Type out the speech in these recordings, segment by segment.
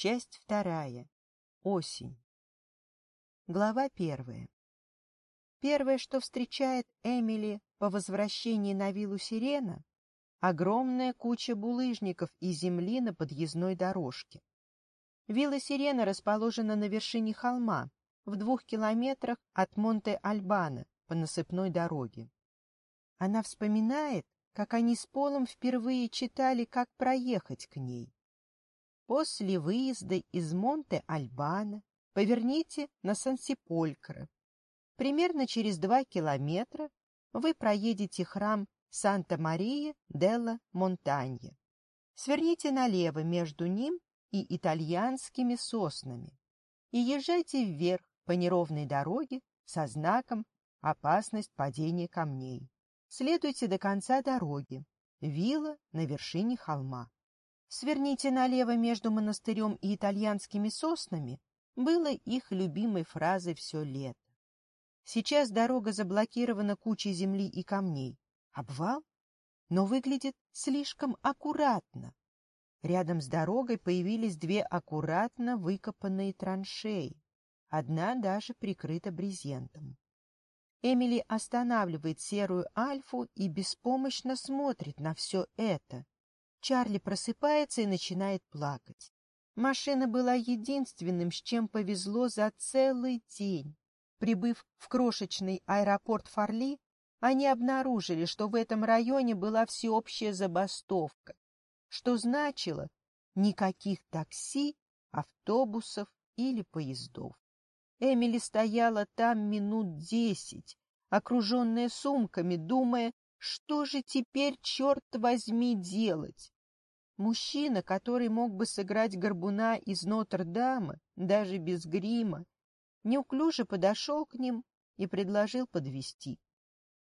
Часть вторая. Осень. Глава первая. Первое, что встречает Эмили по возвращении на виллу Сирена, огромная куча булыжников и земли на подъездной дорожке. Вилла Сирена расположена на вершине холма, в двух километрах от Монте-Альбана по насыпной дороге. Она вспоминает, как они с Полом впервые читали, как проехать к ней. После выезда из Монте-Альбана поверните на Сансиполькро. Примерно через два километра вы проедете храм Санта-Мария делла Монтанье. Сверните налево между ним и итальянскими соснами и езжайте вверх по неровной дороге со знаком «Опасность падения камней». Следуйте до конца дороги. Вилла на вершине холма. Сверните налево между монастырем и итальянскими соснами было их любимой фразой все лето. Сейчас дорога заблокирована кучей земли и камней. Обвал? Но выглядит слишком аккуратно. Рядом с дорогой появились две аккуратно выкопанные траншеи. Одна даже прикрыта брезентом. Эмили останавливает серую Альфу и беспомощно смотрит на все это — Чарли просыпается и начинает плакать. Машина была единственным, с чем повезло за целый день. Прибыв в крошечный аэропорт Фарли, они обнаружили, что в этом районе была всеобщая забастовка, что значило никаких такси, автобусов или поездов. Эмили стояла там минут десять, окруженная сумками, думая, что же теперь, черт возьми, делать? Мужчина, который мог бы сыграть горбуна из Нотр-Дама, даже без грима, неуклюже подошел к ним и предложил подвести.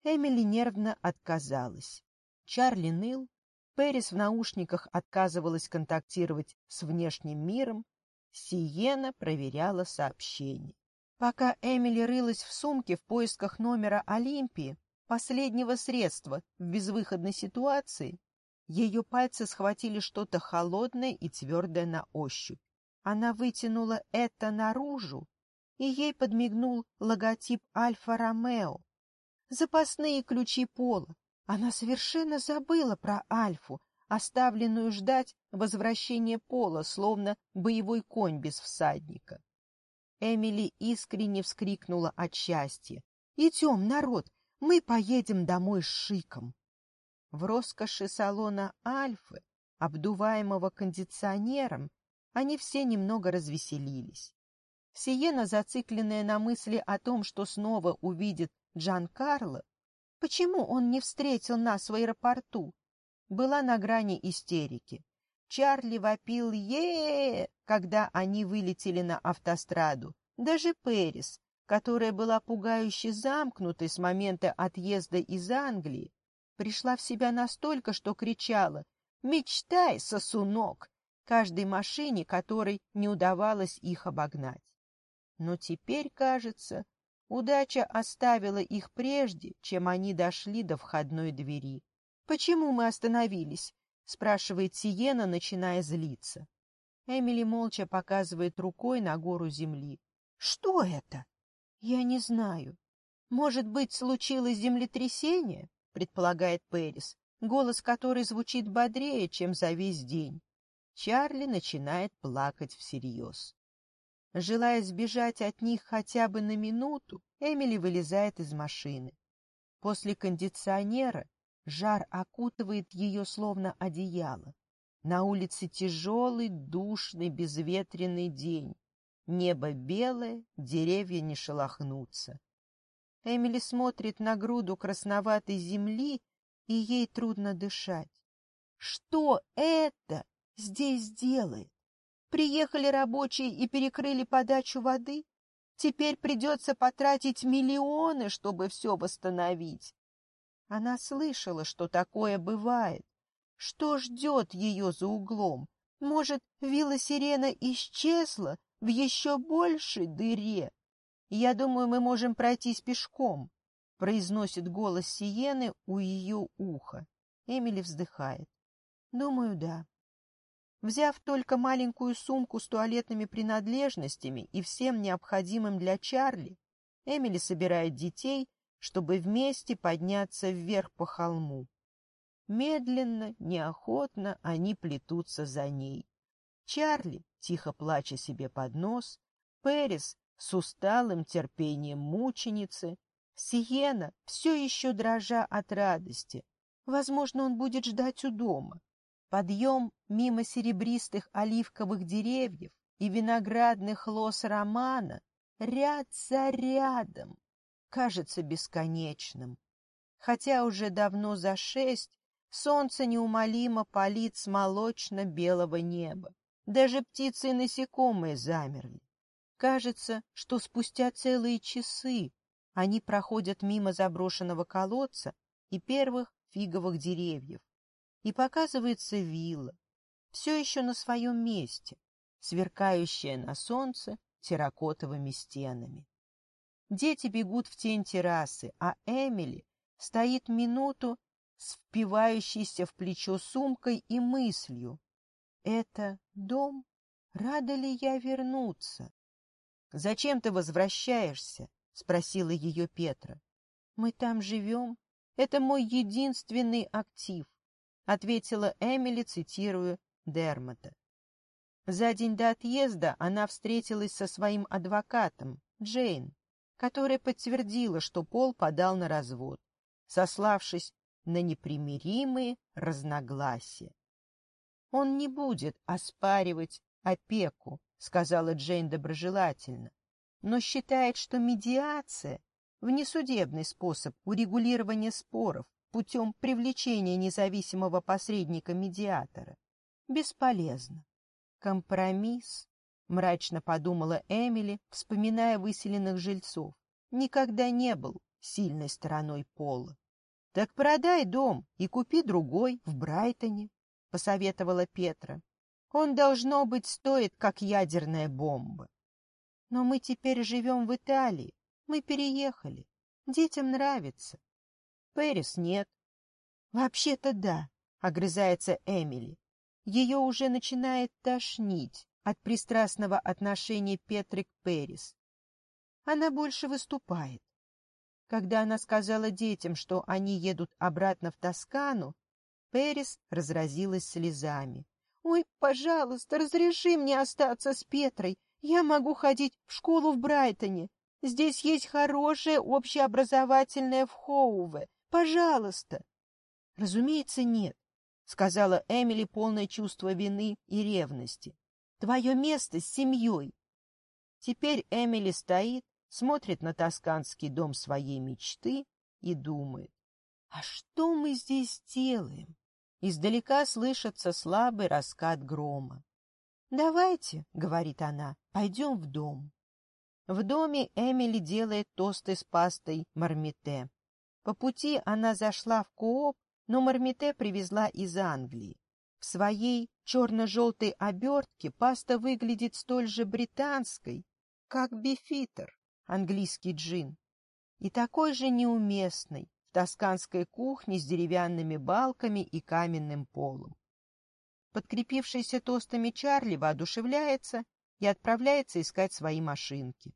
Эмили нервно отказалась. Чарли ныл, Пэрис в наушниках отказывалась контактировать с внешним миром, Сиена проверяла сообщение. Пока Эмили рылась в сумке в поисках номера Олимпии, последнего средства в безвыходной ситуации. Ее пальцы схватили что-то холодное и твердое на ощупь. Она вытянула это наружу, и ей подмигнул логотип Альфа-Ромео. Запасные ключи пола. Она совершенно забыла про Альфу, оставленную ждать возвращения пола, словно боевой конь без всадника. Эмили искренне вскрикнула от счастья. «Идем, народ, мы поедем домой с шиком. В роскоши салона «Альфы», обдуваемого кондиционером, они все немного развеселились. Сиена, зацикленная на мысли о том, что снова увидит Джан Карло, почему он не встретил нас в аэропорту, была на грани истерики. Чарли вопил е, -е, -е, -е когда они вылетели на автостраду. Даже Перис, которая была пугающе замкнутой с момента отъезда из Англии, пришла в себя настолько, что кричала «Мечтай, сосунок!» каждой машине, которой не удавалось их обогнать. Но теперь, кажется, удача оставила их прежде, чем они дошли до входной двери. «Почему мы остановились?» — спрашивает Сиена, начиная злиться. Эмили молча показывает рукой на гору земли. «Что это?» Я не знаю. Может быть, случилось землетрясение, предполагает Пэрис, голос которой звучит бодрее, чем за весь день. Чарли начинает плакать всерьез. Желая сбежать от них хотя бы на минуту, Эмили вылезает из машины. После кондиционера жар окутывает ее словно одеяло. На улице тяжелый, душный, безветренный день. Небо белое, деревья не шелохнутся. Эмили смотрит на груду красноватой земли, и ей трудно дышать. Что это здесь делает? Приехали рабочие и перекрыли подачу воды? Теперь придется потратить миллионы, чтобы все восстановить. Она слышала, что такое бывает. Что ждет ее за углом? Может, вилла сирена исчезла, в еще большей дыре. Я думаю, мы можем пройтись пешком, — произносит голос Сиены у ее уха. Эмили вздыхает. Думаю, да. Взяв только маленькую сумку с туалетными принадлежностями и всем необходимым для Чарли, Эмили собирает детей, чтобы вместе подняться вверх по холму. Медленно, неохотно они плетутся за ней. Чарли, тихо плача себе под нос, Перис с усталым терпением мученицы, Сиена, все еще дрожа от радости. Возможно, он будет ждать у дома. Подъем мимо серебристых оливковых деревьев и виноградных лос Романа ряд за рядом кажется бесконечным. Хотя уже давно за шесть солнце неумолимо палит с молочно-белого неба. Даже птицы и насекомые замерли. Кажется, что спустя целые часы они проходят мимо заброшенного колодца и первых фиговых деревьев. И показывается вилла, все еще на своем месте, сверкающая на солнце терракотовыми стенами. Дети бегут в тень террасы, а Эмили стоит минуту с впивающейся в плечо сумкой и мыслью. Это дом? Рада ли я вернуться? — Зачем ты возвращаешься? — спросила ее Петра. — Мы там живем. Это мой единственный актив, — ответила Эмили, цитируя Дермота. За день до отъезда она встретилась со своим адвокатом, Джейн, которая подтвердила, что Пол подал на развод, сославшись на непримиримые разногласия. Он не будет оспаривать опеку, сказала Джейн доброжелательно, но считает, что медиация — внесудебный способ урегулирования споров путем привлечения независимого посредника-медиатора. Бесполезно. Компромисс, мрачно подумала Эмили, вспоминая выселенных жильцов, никогда не был сильной стороной пола. Так продай дом и купи другой в Брайтоне. — посоветовала Петра. «Он, должно быть, стоит, как ядерная бомба». «Но мы теперь живем в Италии. Мы переехали. Детям нравится». «Пэрис нет». «Вообще-то да», — огрызается Эмили. Ее уже начинает тошнить от пристрастного отношения Петры к Перис. Она больше выступает. Когда она сказала детям, что они едут обратно в Тоскану, Перис разразилась слезами. «Ой, пожалуйста, разреши мне остаться с Петрой. Я могу ходить в школу в Брайтоне. Здесь есть хорошее общеобразовательное в Хоуве. Пожалуйста!» «Разумеется, нет», — сказала Эмили полное чувство вины и ревности. «Твое место с семьей». Теперь Эмили стоит, смотрит на тосканский дом своей мечты и думает. «А что мы здесь делаем? Издалека слышится слабый раскат грома. «Давайте», — говорит она, — «пойдем в дом». В доме Эмили делает тосты с пастой мармите. По пути она зашла в кооп, но мармите привезла из Англии. В своей черно-желтой обертке паста выглядит столь же британской, как бифитер, английский джин, и такой же неуместной, тосканской кухни с деревянными балками и каменным полом. Подкрепившийся тостами Чарли воодушевляется и отправляется искать свои машинки.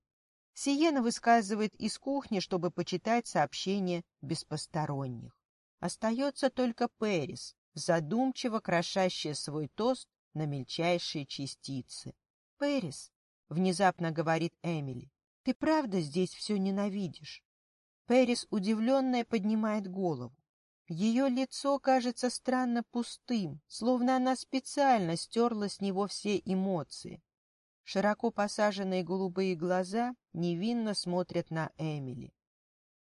Сиена высказывает из кухни, чтобы почитать сообщение без посторонних. Остается только Перис, задумчиво крошащая свой тост на мельчайшие частицы. «Перис», — внезапно говорит Эмили, — «ты правда здесь все ненавидишь?» Перис удивленная, поднимает голову. Ее лицо кажется странно пустым, словно она специально стерла с него все эмоции. Широко посаженные голубые глаза невинно смотрят на Эмили.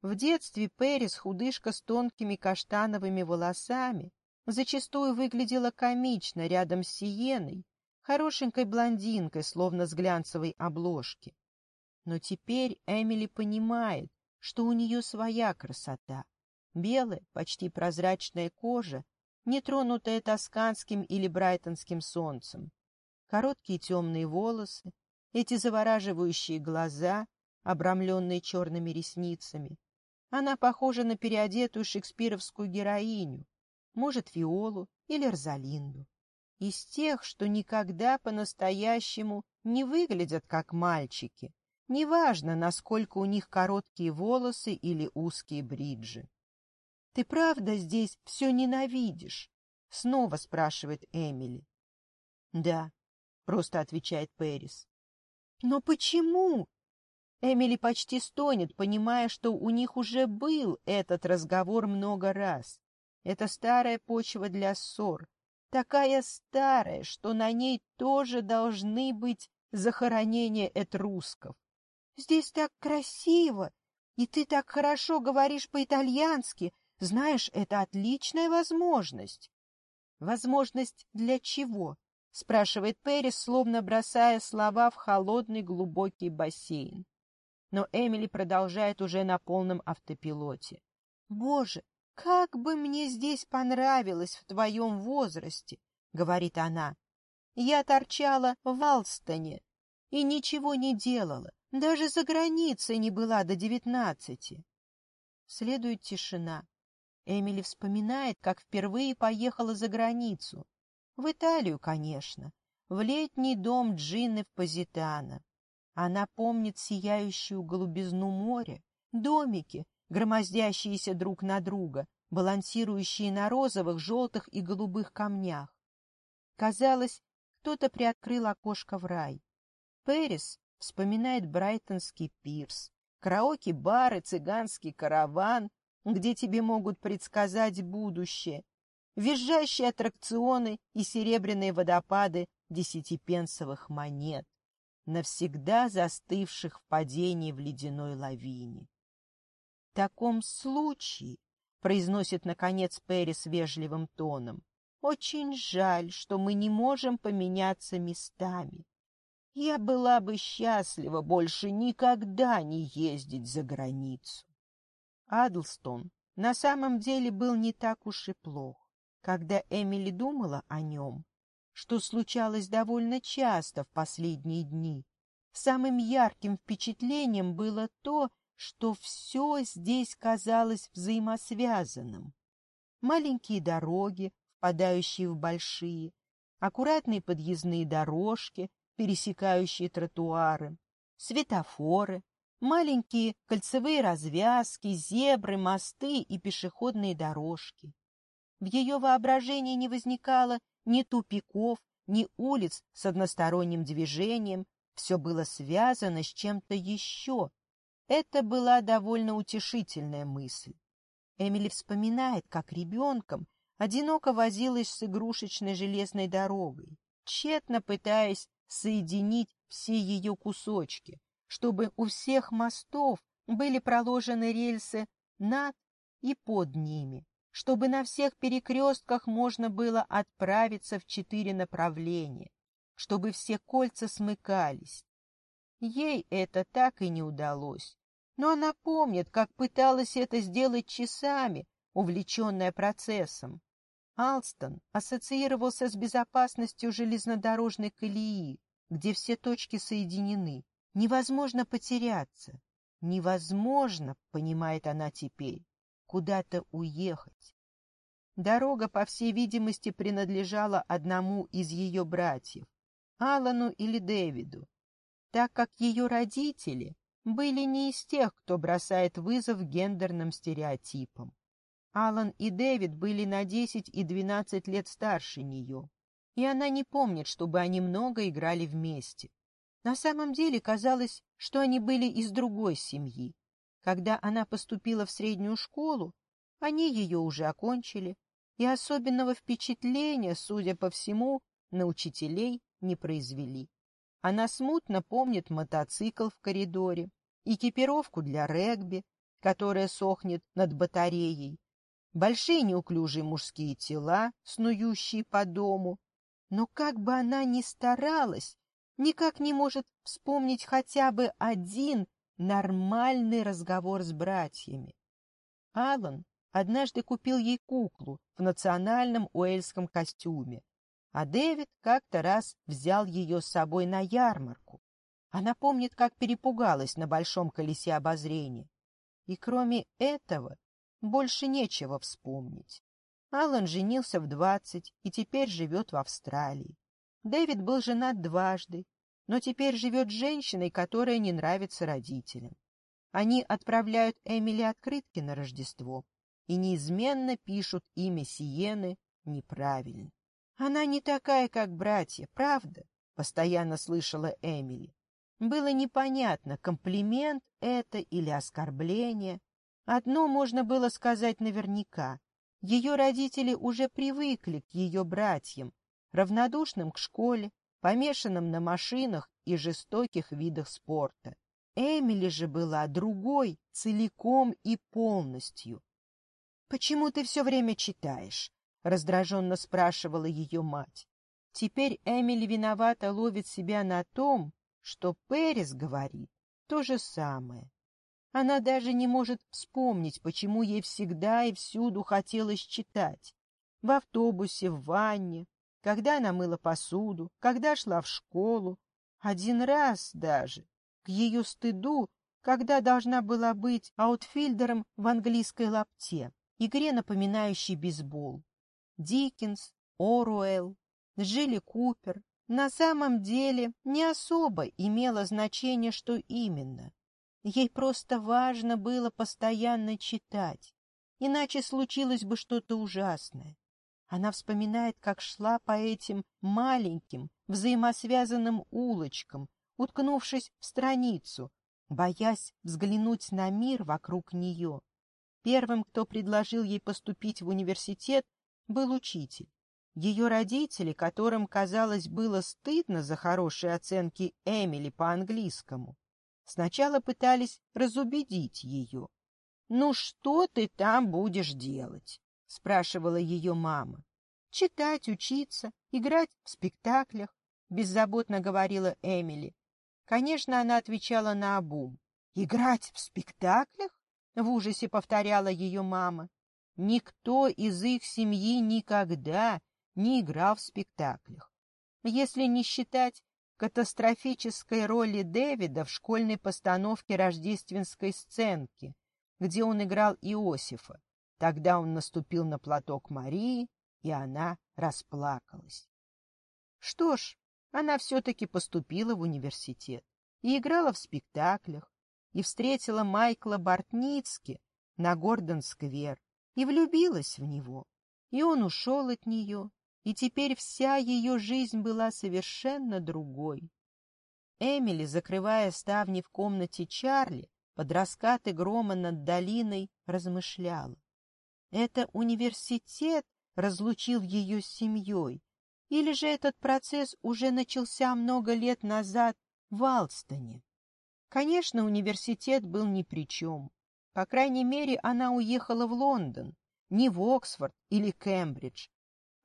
В детстве Перис худышка с тонкими каштановыми волосами, зачастую выглядела комично рядом с Сиеной, хорошенькой блондинкой, словно с глянцевой обложки. Но теперь Эмили понимает, что у нее своя красота. Белая, почти прозрачная кожа, не тронутая тосканским или брайтонским солнцем. Короткие темные волосы, эти завораживающие глаза, обрамленные черными ресницами. Она похожа на переодетую шекспировскую героиню, может, Виолу или Розалинду. Из тех, что никогда по-настоящему не выглядят как мальчики, Неважно, насколько у них короткие волосы или узкие бриджи. — Ты правда здесь все ненавидишь? — снова спрашивает Эмили. — Да, — просто отвечает Пэрис. — Но почему? Эмили почти стонет, понимая, что у них уже был этот разговор много раз. Это старая почва для ссор, такая старая, что на ней тоже должны быть захоронения этрусков. Здесь так красиво, и ты так хорошо говоришь по-итальянски. Знаешь, это отличная возможность. Возможность для чего? спрашивает Перри, словно бросая слова в холодный глубокий бассейн. Но Эмили продолжает уже на полном автопилоте. Боже, как бы мне здесь понравилось в твоем возрасте, говорит она. Я торчала в Алстоне и ничего не делала. Даже за границей не была до девятнадцати. Следует тишина. Эмили вспоминает, как впервые поехала за границу. В Италию, конечно, в летний дом Джины в Позитано. Она помнит сияющую голубизну моря, домики, громоздящиеся друг на друга, балансирующие на розовых, желтых и голубых камнях. Казалось, кто-то приоткрыл окошко в рай. Пэрис Вспоминает Брайтонский пирс, караоке-бары, цыганский караван, где тебе могут предсказать будущее, визжащие аттракционы и серебряные водопады десятипенсовых монет, навсегда застывших в падении в ледяной лавине. — В таком случае, — произносит, наконец, Перри с вежливым тоном, — очень жаль, что мы не можем поменяться местами. Я была бы счастлива больше никогда не ездить за границу. Адлстон на самом деле был не так уж и плох. Когда Эмили думала о нем, что случалось довольно часто в последние дни, самым ярким впечатлением было то, что все здесь казалось взаимосвязанным. Маленькие дороги, впадающие в большие, аккуратные подъездные дорожки, пересекающие тротуары, светофоры, маленькие кольцевые развязки, зебры, мосты и пешеходные дорожки. В ее воображении не возникало ни тупиков, ни улиц с односторонним движением, все было связано с чем-то еще. Это была довольно утешительная мысль. Эмили вспоминает, как ребенком одиноко возилась с игрушечной железной дорогой, тщетно пытаясь соединить все ее кусочки, чтобы у всех мостов были проложены рельсы над и под ними, чтобы на всех перекрестках можно было отправиться в четыре направления, чтобы все кольца смыкались. Ей это так и не удалось, но она помнит, как пыталась это сделать часами, увлеченная процессом. Алстон ассоциировался с безопасностью железнодорожной колеи, где все точки соединены. Невозможно потеряться. Невозможно, понимает она теперь, куда-то уехать. Дорога, по всей видимости, принадлежала одному из ее братьев, Алану или Дэвиду, так как ее родители были не из тех, кто бросает вызов гендерным стереотипам. Алан и Дэвид были на 10 и 12 лет старше нее, и она не помнит, чтобы они много играли вместе. На самом деле казалось, что они были из другой семьи. Когда она поступила в среднюю школу, они ее уже окончили, и особенного впечатления, судя по всему, на учителей не произвели. Она смутно помнит мотоцикл в коридоре, экипировку для регби, которая сохнет над батареей, большие неуклюжие мужские тела, снующие по дому. Но как бы она ни старалась, никак не может вспомнить хотя бы один нормальный разговор с братьями. Алан однажды купил ей куклу в национальном уэльском костюме, а Дэвид как-то раз взял ее с собой на ярмарку. Она помнит, как перепугалась на большом колесе обозрения. И кроме этого больше нечего вспомнить. Аллан женился в 20 и теперь живет в Австралии. Дэвид был женат дважды, но теперь живет с женщиной, которая не нравится родителям. Они отправляют Эмили открытки на Рождество и неизменно пишут имя Сиены неправильно. «Она не такая, как братья, правда?» — постоянно слышала Эмили. Было непонятно, комплимент это или оскорбление, Одно можно было сказать наверняка. Ее родители уже привыкли к ее братьям, равнодушным к школе, помешанным на машинах и жестоких видах спорта. Эмили же была другой целиком и полностью. — Почему ты все время читаешь? — раздраженно спрашивала ее мать. Теперь Эмили виновата, ловит себя на том, что Перес говорит то же самое. Она даже не может вспомнить, почему ей всегда и всюду хотелось читать. В автобусе, в ванне, когда она мыла посуду, когда шла в школу. Один раз даже, к ее стыду, когда должна была быть аутфильдером в английской лапте, игре, напоминающей бейсбол. Диккенс, Оруэлл, Джилли Купер. На самом деле не особо имело значение, что именно. Ей просто важно было постоянно читать, иначе случилось бы что-то ужасное. Она вспоминает, как шла по этим маленьким, взаимосвязанным улочкам, уткнувшись в страницу, боясь взглянуть на мир вокруг нее. Первым, кто предложил ей поступить в университет, был учитель. Ее родители, которым, казалось, было стыдно за хорошие оценки Эмили по английскому, Сначала пытались разубедить ее. «Ну что ты там будешь делать?» — спрашивала ее мама. «Читать, учиться, играть в спектаклях», — беззаботно говорила Эмили. Конечно, она отвечала на обум. «Играть в спектаклях?» — в ужасе повторяла ее мама. Никто из их семьи никогда не играл в спектаклях. Если не считать катастрофической роли Дэвида в школьной постановке рождественской сценки, где он играл Иосифа. Тогда он наступил на платок Марии, и она расплакалась. Что ж, она все-таки поступила в университет и играла в спектаклях, и встретила Майкла Бортницки на Гордон-сквер, и влюбилась в него, и он ушел от нее, и теперь вся ее жизнь была совершенно другой. Эмили, закрывая ставни в комнате Чарли, под раскаты грома над долиной размышляла. Это университет разлучил ее с семьей, или же этот процесс уже начался много лет назад в Алстоне? Конечно, университет был ни при чем. По крайней мере, она уехала в Лондон, не в Оксфорд или Кембридж,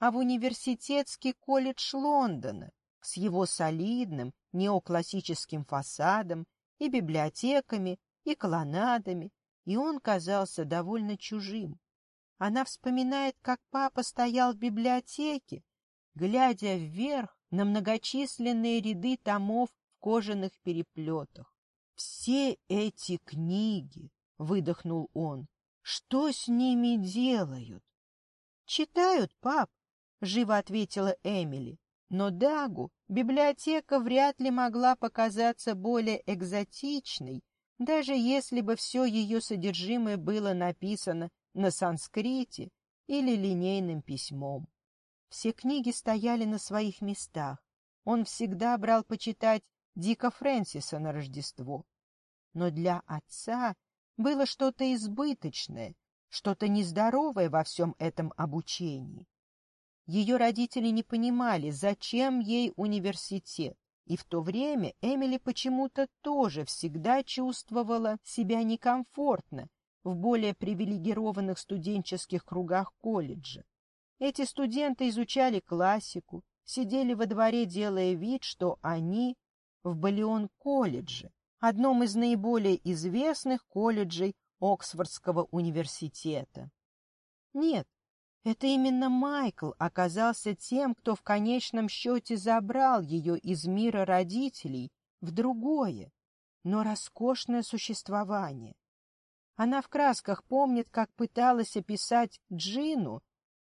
а в университетский колледж Лондона с его солидным неоклассическим фасадом и библиотеками, и колоннадами, и он казался довольно чужим. Она вспоминает, как папа стоял в библиотеке, глядя вверх на многочисленные ряды томов в кожаных переплетах. «Все эти книги!» — выдохнул он. «Что с ними делают?» «Читают, пап!» живо ответила Эмили. Но Дагу библиотека вряд ли могла показаться более экзотичной, даже если бы все ее содержимое было написано на санскрите или линейным письмом. Все книги стояли на своих местах. Он всегда брал почитать Дика Фрэнсиса на Рождество. Но для отца было что-то избыточное, что-то нездоровое во всем этом обучении. Ее родители не понимали, зачем ей университет. И в то время Эмили почему-то тоже всегда чувствовала себя некомфортно в более привилегированных студенческих кругах колледжа. Эти студенты изучали классику, сидели во дворе, делая вид, что они в Балион-колледже, одном из наиболее известных колледжей Оксфордского университета. Нет, это именно Майкл оказался тем, кто в конечном счете забрал ее из мира родителей в другое, но роскошное существование. Она в красках помнит, как пыталась описать Джину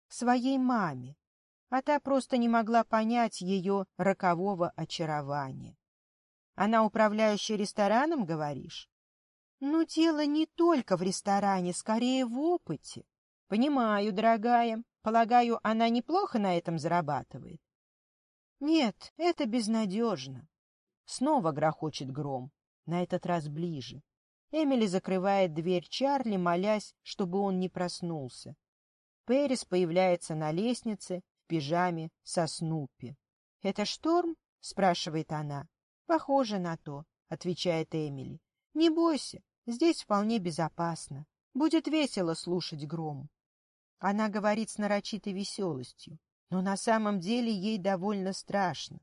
своей маме, а та просто не могла понять ее рокового очарования. Она управляющая рестораном, говоришь? Ну дело не только в ресторане, скорее в опыте. Понимаю, дорогая. Полагаю, она неплохо на этом зарабатывает. Нет, это безнадежно. Снова грохочет гром, на этот раз ближе. Эмили закрывает дверь Чарли, молясь, чтобы он не проснулся. Пэрис появляется на лестнице в пижаме со Снупи. — Это шторм? — спрашивает она. — Похоже на то, — отвечает Эмили. — Не бойся, здесь вполне безопасно. Будет весело слушать гром. Она говорит с нарочитой веселостью, но на самом деле ей довольно страшно.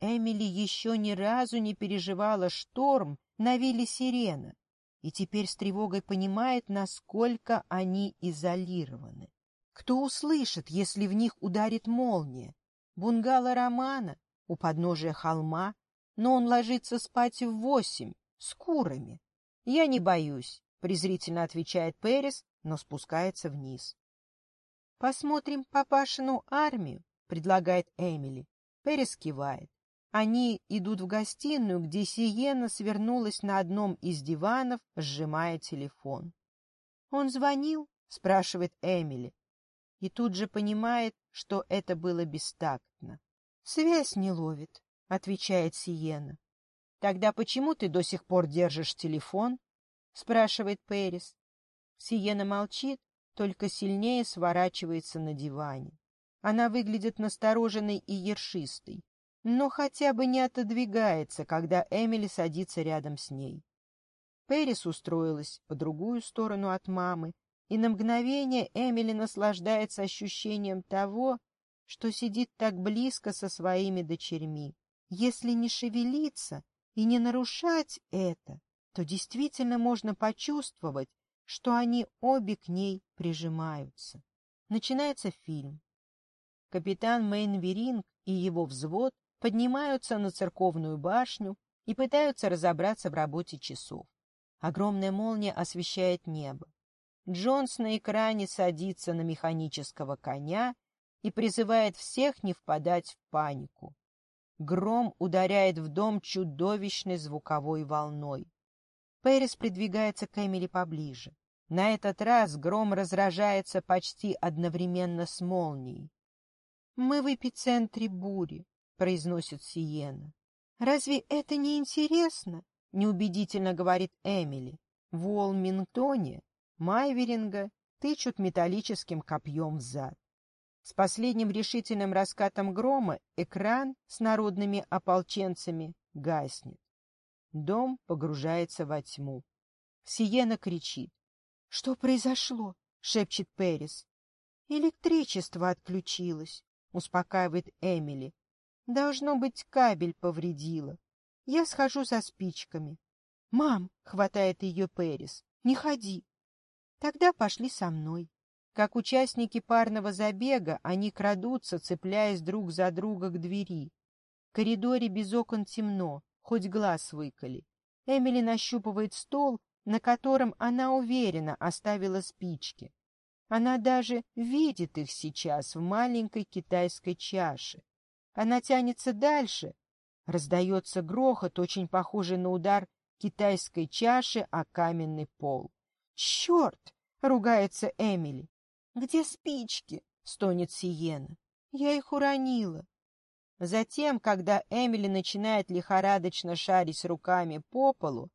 Эмили еще ни разу не переживала шторм на вилле Сирена и теперь с тревогой понимает, насколько они изолированы. Кто услышит, если в них ударит молния? Бунгало Романа у подножия холма, но он ложится спать в восемь, с курами. «Я не боюсь», — презрительно отвечает Перес, но спускается вниз. «Посмотрим папашину армию», — предлагает Эмили. Перес кивает. Они идут в гостиную, где Сиена свернулась на одном из диванов, сжимая телефон. «Он звонил?» — спрашивает Эмили. И тут же понимает, что это было бестактно. «Связь не ловит», — отвечает Сиена. «Тогда почему ты до сих пор держишь телефон?» — спрашивает Перес. Сиена молчит, только сильнее сворачивается на диване. Она выглядит настороженной и ершистой, но хотя бы не отодвигается, когда Эмили садится рядом с ней. Перис устроилась по другую сторону от мамы, и на мгновение Эмили наслаждается ощущением того, что сидит так близко со своими дочерьми. Если не шевелиться и не нарушать это, то действительно можно почувствовать, что они обе к ней прижимаются. Начинается фильм. Капитан Мейнверинг и его взвод поднимаются на церковную башню и пытаются разобраться в работе часов. Огромная молния освещает небо. Джонс на экране садится на механического коня и призывает всех не впадать в панику. Гром ударяет в дом чудовищной звуковой волной. Пэрис придвигается к Эмили поближе. На этот раз гром разражается почти одновременно с молнией. «Мы в эпицентре бури», — произносит Сиена. «Разве это не интересно?» — неубедительно говорит Эмили. В Уолмингтоне Майверинга тычут металлическим копьем в зад. С последним решительным раскатом грома экран с народными ополченцами гаснет. Дом погружается во тьму. Сиена кричит. — Что произошло? — шепчет Перис. — Электричество отключилось, — успокаивает Эмили. — Должно быть, кабель повредило. Я схожу за спичками. — Мам! — хватает ее Перис. — Не ходи. Тогда пошли со мной. Как участники парного забега, они крадутся, цепляясь друг за друга к двери. В коридоре без окон темно, хоть глаз выколи. Эмили нащупывает стол на котором она уверенно оставила спички. Она даже видит их сейчас в маленькой китайской чаше. Она тянется дальше. Раздается грохот, очень похожий на удар китайской чаши о каменный пол. «Черт!» — ругается Эмили. «Где спички?» — стонет Сиена. «Я их уронила». Затем, когда Эмили начинает лихорадочно шарить руками по полу,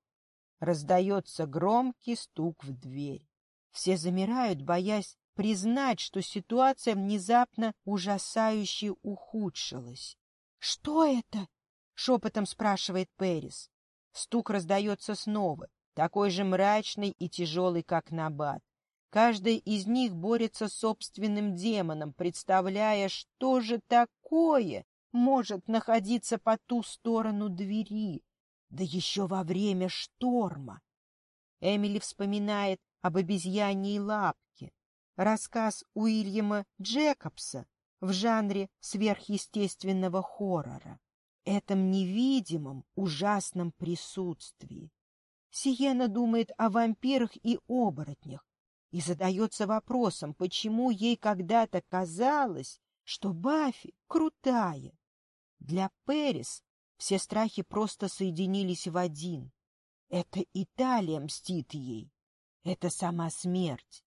Раздается громкий стук в дверь. Все замирают, боясь признать, что ситуация внезапно ужасающе ухудшилась. — Что это? — шепотом спрашивает Перис. Стук раздается снова, такой же мрачный и тяжелый, как набат. Каждый из них борется с собственным демоном, представляя, что же такое может находиться по ту сторону двери. Да еще во время шторма. Эмили вспоминает об обезьяньей лапке. Рассказ Уильяма Джекобса в жанре сверхъестественного хоррора. Этом невидимом, ужасном присутствии. Сиена думает о вампирах и оборотнях и задается вопросом, почему ей когда-то казалось, что Баффи крутая. Для Перис все страхи просто соединились в один. Это Италия мстит ей. Это сама смерть.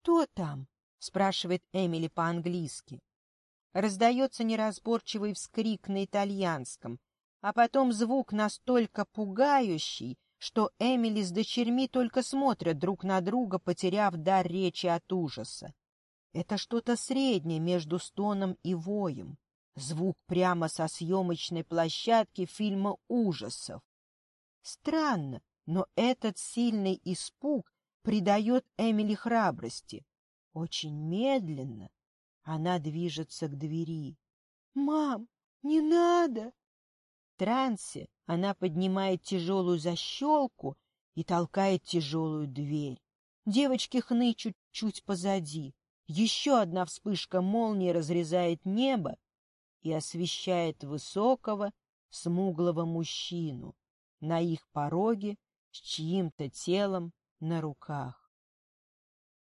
«Кто там?» — спрашивает Эмили по-английски. Раздается неразборчивый вскрик на итальянском, а потом звук настолько пугающий, что Эмили с дочерьми только смотрят друг на друга, потеряв дар речи от ужаса. Это что-то среднее между стоном и воем. Звук прямо со съемочной площадки фильма ужасов. Странно, но этот сильный испуг придает Эмили храбрости. Очень медленно она движется к двери. «Мам, не надо!» В трансе она поднимает тяжелую защелку и толкает тяжелую дверь. Девочки хнычут чуть позади. Еще одна вспышка молнии разрезает небо, и освещает высокого, смуглого мужчину на их пороге с чьим-то телом на руках.